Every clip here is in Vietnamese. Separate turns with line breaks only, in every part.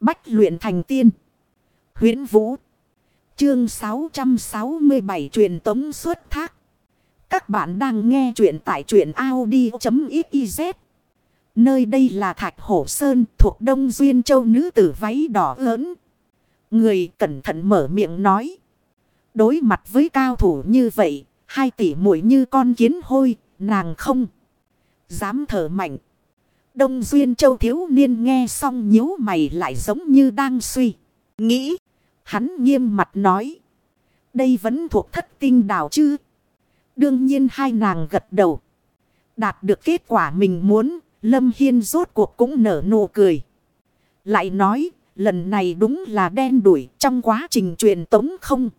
Bách luyện thành tiên. huyễn Vũ. Chương 667 truyền tống xuất thác. Các bạn đang nghe truyện tại truyện Audi.xyz. Nơi đây là Thạch Hổ Sơn thuộc Đông Duyên Châu nữ tử váy đỏ lớn. Người cẩn thận mở miệng nói. Đối mặt với cao thủ như vậy, hai tỷ mũi như con kiến hôi, nàng không. Dám thở mạnh. Đông Duyên Châu thiếu niên nghe xong nhíu mày lại giống như đang suy. Nghĩ. Hắn nghiêm mặt nói. Đây vẫn thuộc thất tinh đảo chứ. Đương nhiên hai nàng gật đầu. Đạt được kết quả mình muốn. Lâm Hiên rốt cuộc cũng nở nụ cười. Lại nói. Lần này đúng là đen đuổi trong quá trình truyền tống không.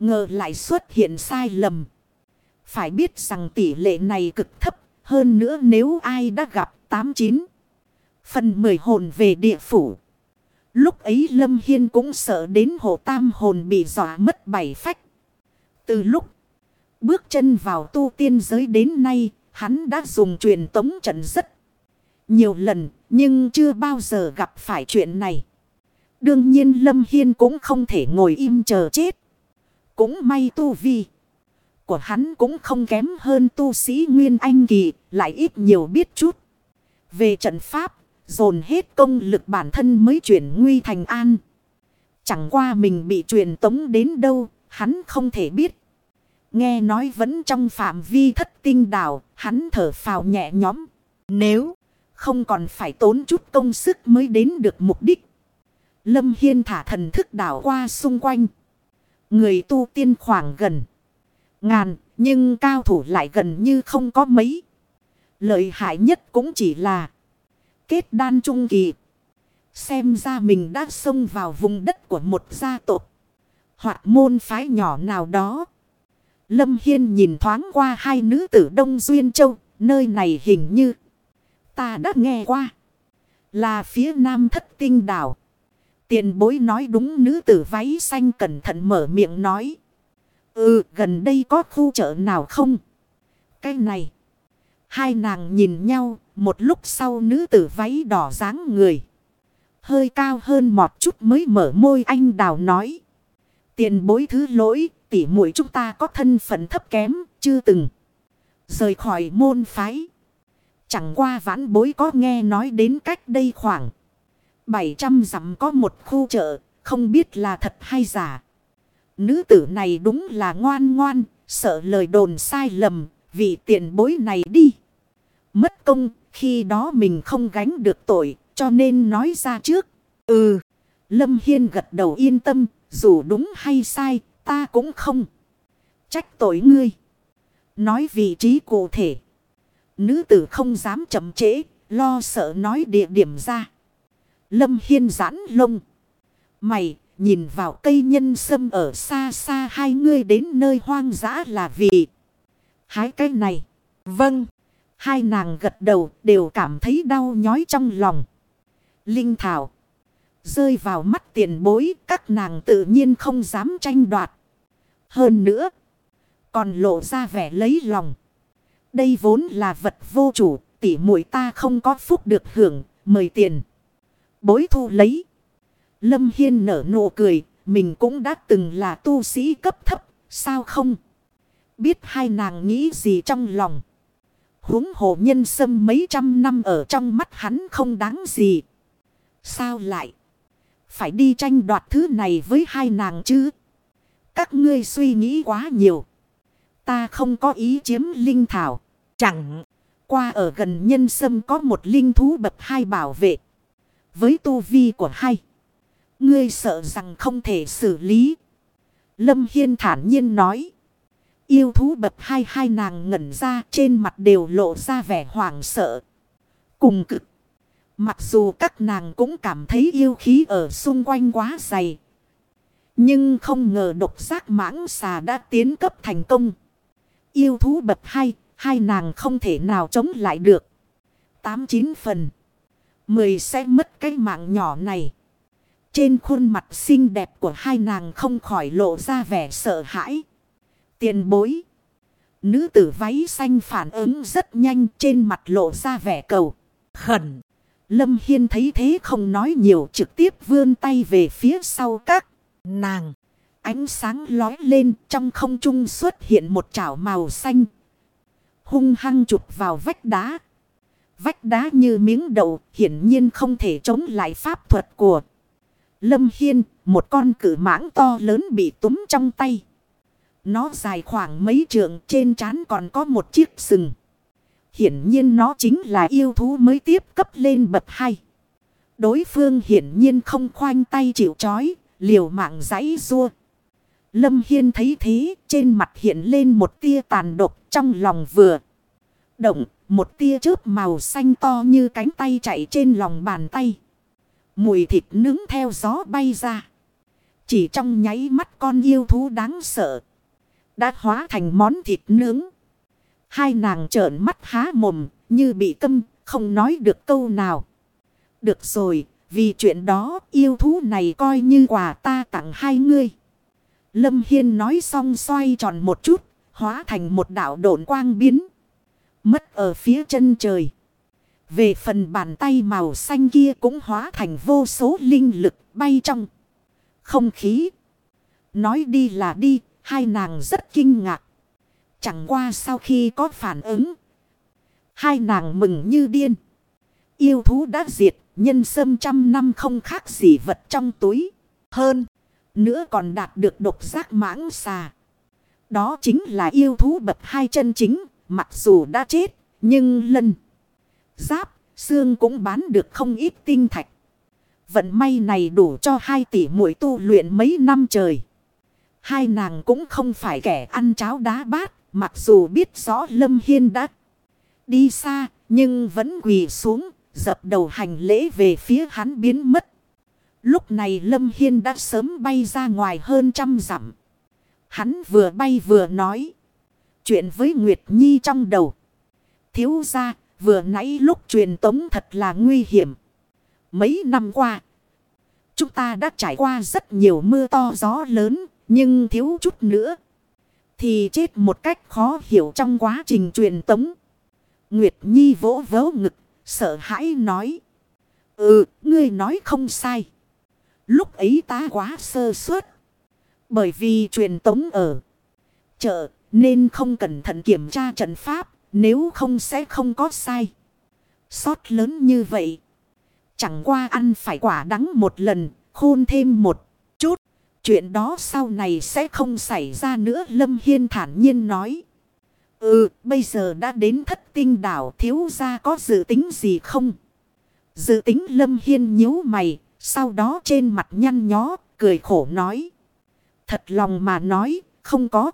Ngờ lại xuất hiện sai lầm. Phải biết rằng tỷ lệ này cực thấp. Hơn nữa nếu ai đã gặp 89. Phần 10 hồn về địa phủ. Lúc ấy Lâm Hiên cũng sợ đến hộ tam hồn bị dọa mất bảy phách. Từ lúc bước chân vào tu tiên giới đến nay, hắn đã dùng truyền tống trận rất nhiều lần, nhưng chưa bao giờ gặp phải chuyện này. Đương nhiên Lâm Hiên cũng không thể ngồi im chờ chết. Cũng may tu vi của hắn cũng không kém hơn tu sĩ Nguyên Anh Kỳ, lại ít nhiều biết chút. Về trận pháp, dồn hết công lực bản thân mới chuyển nguy thành an. Chẳng qua mình bị truyền tống đến đâu, hắn không thể biết. Nghe nói vẫn trong phạm vi thất tinh đảo, hắn thở phào nhẹ nhõm. Nếu không còn phải tốn chút công sức mới đến được mục đích. Lâm Hiên thả thần thức đảo qua xung quanh. Người tu tiên khoảng gần. Ngàn, nhưng cao thủ lại gần như không có mấy. Lợi hại nhất cũng chỉ là kết đan trung kỳ. Xem ra mình đã xông vào vùng đất của một gia tộc. Hoặc môn phái nhỏ nào đó. Lâm Hiên nhìn thoáng qua hai nữ tử Đông Duyên Châu. Nơi này hình như ta đã nghe qua. Là phía nam thất tinh đảo. Tiền bối nói đúng nữ tử váy xanh cẩn thận mở miệng nói. Ừ gần đây có khu chợ nào không? Cái này. Hai nàng nhìn nhau một lúc sau nữ tử váy đỏ dáng người. Hơi cao hơn một chút mới mở môi anh đào nói. Tiền bối thứ lỗi tỉ muội chúng ta có thân phận thấp kém chưa từng. Rời khỏi môn phái. Chẳng qua vãn bối có nghe nói đến cách đây khoảng 700 dặm có một khu chợ, không biết là thật hay giả. Nữ tử này đúng là ngoan ngoan, sợ lời đồn sai lầm, vì tiền bối này đi. Mất công, khi đó mình không gánh được tội, cho nên nói ra trước. Ừ, Lâm Hiên gật đầu yên tâm, dù đúng hay sai, ta cũng không. Trách tội ngươi. Nói vị trí cụ thể. Nữ tử không dám chậm trễ, lo sợ nói địa điểm ra. Lâm Hiên giãn lông. Mày, nhìn vào cây nhân sâm ở xa xa hai người đến nơi hoang dã là vì. Hái cái này. Vâng. Hai nàng gật đầu, đều cảm thấy đau nhói trong lòng. Linh Thảo. Rơi vào mắt tiền bối, các nàng tự nhiên không dám tranh đoạt. Hơn nữa. Còn lộ ra vẻ lấy lòng. Đây vốn là vật vô chủ. Tỉ muội ta không có phúc được hưởng. Mời tiền. Bối thu lấy. Lâm Hiên nở nụ cười. Mình cũng đã từng là tu sĩ cấp thấp. Sao không? Biết hai nàng nghĩ gì trong lòng huống hồ nhân sâm mấy trăm năm ở trong mắt hắn không đáng gì. Sao lại? Phải đi tranh đoạt thứ này với hai nàng chứ? Các ngươi suy nghĩ quá nhiều. Ta không có ý chiếm linh thảo. Chẳng, qua ở gần nhân sâm có một linh thú bậc hai bảo vệ. Với tu vi của hai. Ngươi sợ rằng không thể xử lý. Lâm Hiên thản nhiên nói. Yêu thú bập hai hai nàng ngẩn ra trên mặt đều lộ ra vẻ hoảng sợ. Cùng cực. Mặc dù các nàng cũng cảm thấy yêu khí ở xung quanh quá dày. Nhưng không ngờ độc giác mãng xà đã tiến cấp thành công. Yêu thú bập hai, hai nàng không thể nào chống lại được. Tám chín phần. Mười sẽ mất cái mạng nhỏ này. Trên khuôn mặt xinh đẹp của hai nàng không khỏi lộ ra vẻ sợ hãi. Tiền bối. Nữ tử váy xanh phản ứng rất nhanh trên mặt lộ ra vẻ cầu. Khẩn. Lâm Hiên thấy thế không nói nhiều trực tiếp vươn tay về phía sau các nàng. Ánh sáng lói lên trong không trung xuất hiện một chảo màu xanh. Hung hăng chụp vào vách đá. Vách đá như miếng đậu hiển nhiên không thể chống lại pháp thuật của Lâm Hiên. Một con cử mãng to lớn bị túm trong tay. Nó dài khoảng mấy trượng trên trán còn có một chiếc sừng. Hiển nhiên nó chính là yêu thú mới tiếp cấp lên bậc hai. Đối phương hiển nhiên không khoanh tay chịu chói, liều mạng giãy rua. Lâm Hiên thấy thế, trên mặt hiện lên một tia tàn độc trong lòng vừa. Động, một tia chớp màu xanh to như cánh tay chạy trên lòng bàn tay. Mùi thịt nướng theo gió bay ra. Chỉ trong nháy mắt con yêu thú đáng sợ. Đã hóa thành món thịt nướng. Hai nàng trợn mắt há mồm như bị câm không nói được câu nào. Được rồi vì chuyện đó yêu thú này coi như quà ta tặng hai ngươi. Lâm Hiên nói xong xoay tròn một chút hóa thành một đảo độn quang biến. Mất ở phía chân trời. Về phần bàn tay màu xanh kia cũng hóa thành vô số linh lực bay trong không khí. Nói đi là đi, hai nàng rất kinh ngạc. Chẳng qua sau khi có phản ứng. Hai nàng mừng như điên. Yêu thú đã diệt, nhân sâm trăm năm không khác gì vật trong túi. Hơn, nữa còn đạt được độc giác mãng xà. Đó chính là yêu thú bật hai chân chính, mặc dù đã chết, nhưng lân, giáp, xương cũng bán được không ít tinh thạch. Vận may này đủ cho hai tỷ muội tu luyện mấy năm trời. Hai nàng cũng không phải kẻ ăn cháo đá bát. Mặc dù biết rõ Lâm Hiên đã đi xa. Nhưng vẫn quỳ xuống. Dập đầu hành lễ về phía hắn biến mất. Lúc này Lâm Hiên đã sớm bay ra ngoài hơn trăm dặm. Hắn vừa bay vừa nói. Chuyện với Nguyệt Nhi trong đầu. Thiếu ra vừa nãy lúc truyền tống thật là nguy hiểm. Mấy năm qua, chúng ta đã trải qua rất nhiều mưa to gió lớn, nhưng thiếu chút nữa. Thì chết một cách khó hiểu trong quá trình truyền tống. Nguyệt Nhi vỗ vỗ ngực, sợ hãi nói. Ừ, ngươi nói không sai. Lúc ấy ta quá sơ suất. Bởi vì truyền tống ở chợ, nên không cẩn thận kiểm tra trận pháp, nếu không sẽ không có sai. Sót lớn như vậy. Chẳng qua ăn phải quả đắng một lần, khôn thêm một chút. Chuyện đó sau này sẽ không xảy ra nữa Lâm Hiên thản nhiên nói. Ừ, bây giờ đã đến thất tinh đảo thiếu ra có dự tính gì không? Dự tính Lâm Hiên nhíu mày, sau đó trên mặt nhăn nhó, cười khổ nói. Thật lòng mà nói, không có.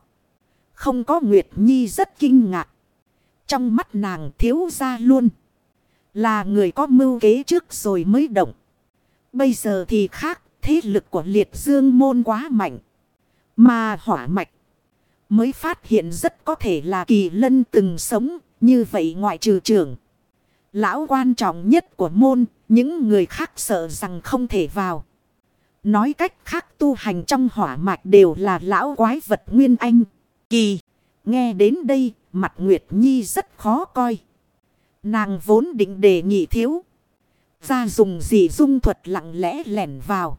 Không có Nguyệt Nhi rất kinh ngạc. Trong mắt nàng thiếu ra luôn. Là người có mưu kế trước rồi mới động. Bây giờ thì khác, thế lực của liệt dương môn quá mạnh. Mà hỏa mạch mới phát hiện rất có thể là kỳ lân từng sống, như vậy ngoại trừ trưởng. Lão quan trọng nhất của môn, những người khác sợ rằng không thể vào. Nói cách khác tu hành trong hỏa mạch đều là lão quái vật nguyên anh. Kỳ, nghe đến đây, mặt Nguyệt Nhi rất khó coi. Nàng vốn định đề nghị thiếu. Ra dùng gì dung thuật lặng lẽ lẻn vào.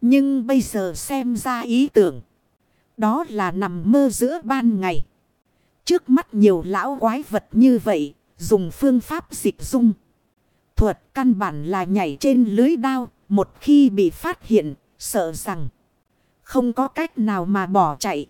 Nhưng bây giờ xem ra ý tưởng. Đó là nằm mơ giữa ban ngày. Trước mắt nhiều lão quái vật như vậy. Dùng phương pháp dịch dung. Thuật căn bản là nhảy trên lưới đao. Một khi bị phát hiện. Sợ rằng. Không có cách nào mà bỏ chạy.